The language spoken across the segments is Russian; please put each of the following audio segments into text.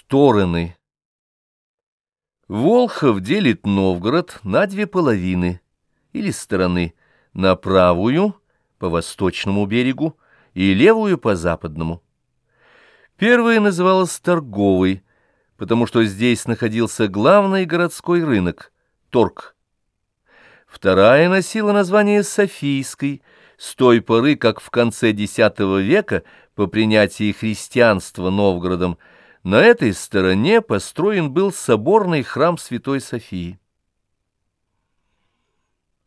Стороны. Волхов делит Новгород на две половины, или стороны, на правую, по восточному берегу, и левую по западному. Первая называлась торговой, потому что здесь находился главный городской рынок – торг. Вторая носила название Софийской, с той поры, как в конце X века, по принятии христианства Новгородом, на этой стороне построен был соборный храм Святой Софии.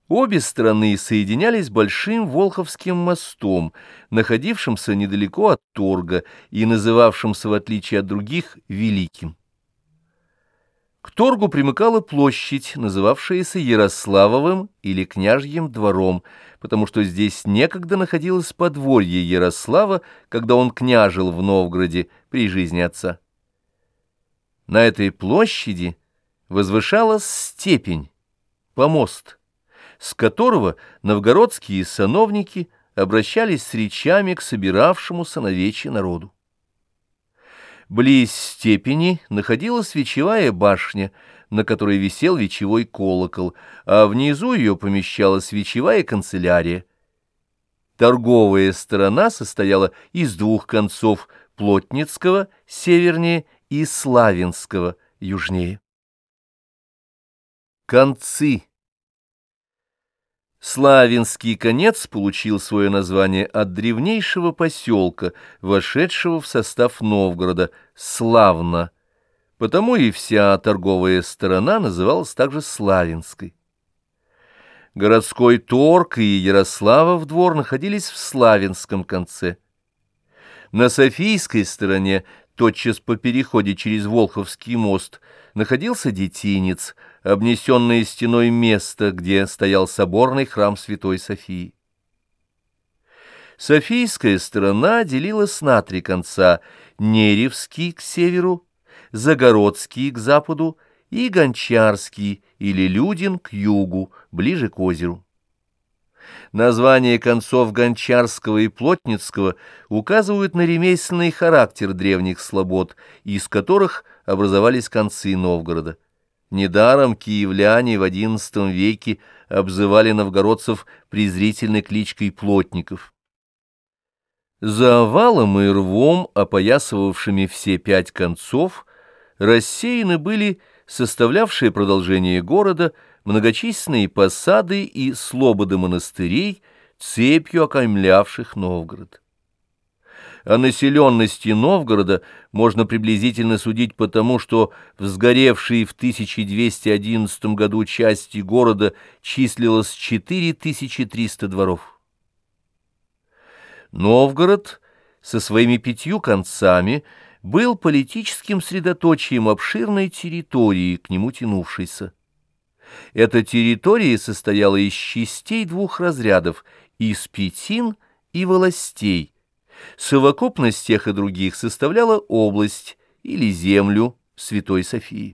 Обе стороны соединялись большим Волховским мостом, находившимся недалеко от Торга и называвшимся, в отличие от других, Великим. К Торгу примыкала площадь, называвшаяся Ярославовым или Княжьим двором, потому что здесь некогда находилось подворье Ярослава, когда он княжил в Новгороде при жизни отца. На этой площади возвышалась степень, помост, с которого новгородские сановники обращались с речами к собиравшемуся на вече народу. Близ степени находилась вечевая башня, на которой висел вечевой колокол, а внизу ее помещалась вечевая канцелярия. Торговая сторона состояла из двух концов Плотницкого, севернее, и Славянского южнее. Концы Славянский конец получил свое название от древнейшего поселка, вошедшего в состав Новгорода, Славна, потому и вся торговая сторона называлась также Славянской. Городской торг и Ярославов двор находились в Славянском конце. На Софийской стороне тотчас по переходе через Волховский мост находился детинец, обнесенное стеной место, где стоял соборный храм Святой Софии. Софийская сторона делилась на три конца — Неревский к северу, Загородский к западу и Гончарский или Людин к югу, ближе к озеру. Названия концов Гончарского и Плотницкого указывают на ремесленный характер древних слобод, из которых образовались концы Новгорода. Недаром киевляне в XI веке обзывали новгородцев презрительной кличкой плотников. За овалом и рвом, опоясывавшими все пять концов, рассеяны были составлявшие продолжение города многочисленные посады и слободы монастырей, цепью окаймлявших Новгород. О населенности Новгорода можно приблизительно судить потому, что в сгоревшей в 1211 году части города числилось 4300 дворов. Новгород со своими пятью концами был политическим средоточием обширной территории, к нему тянувшейся. Эта территория состояла из частей двух разрядов – из пятин и волостей. Совокупность тех и других составляла область или землю Святой Софии.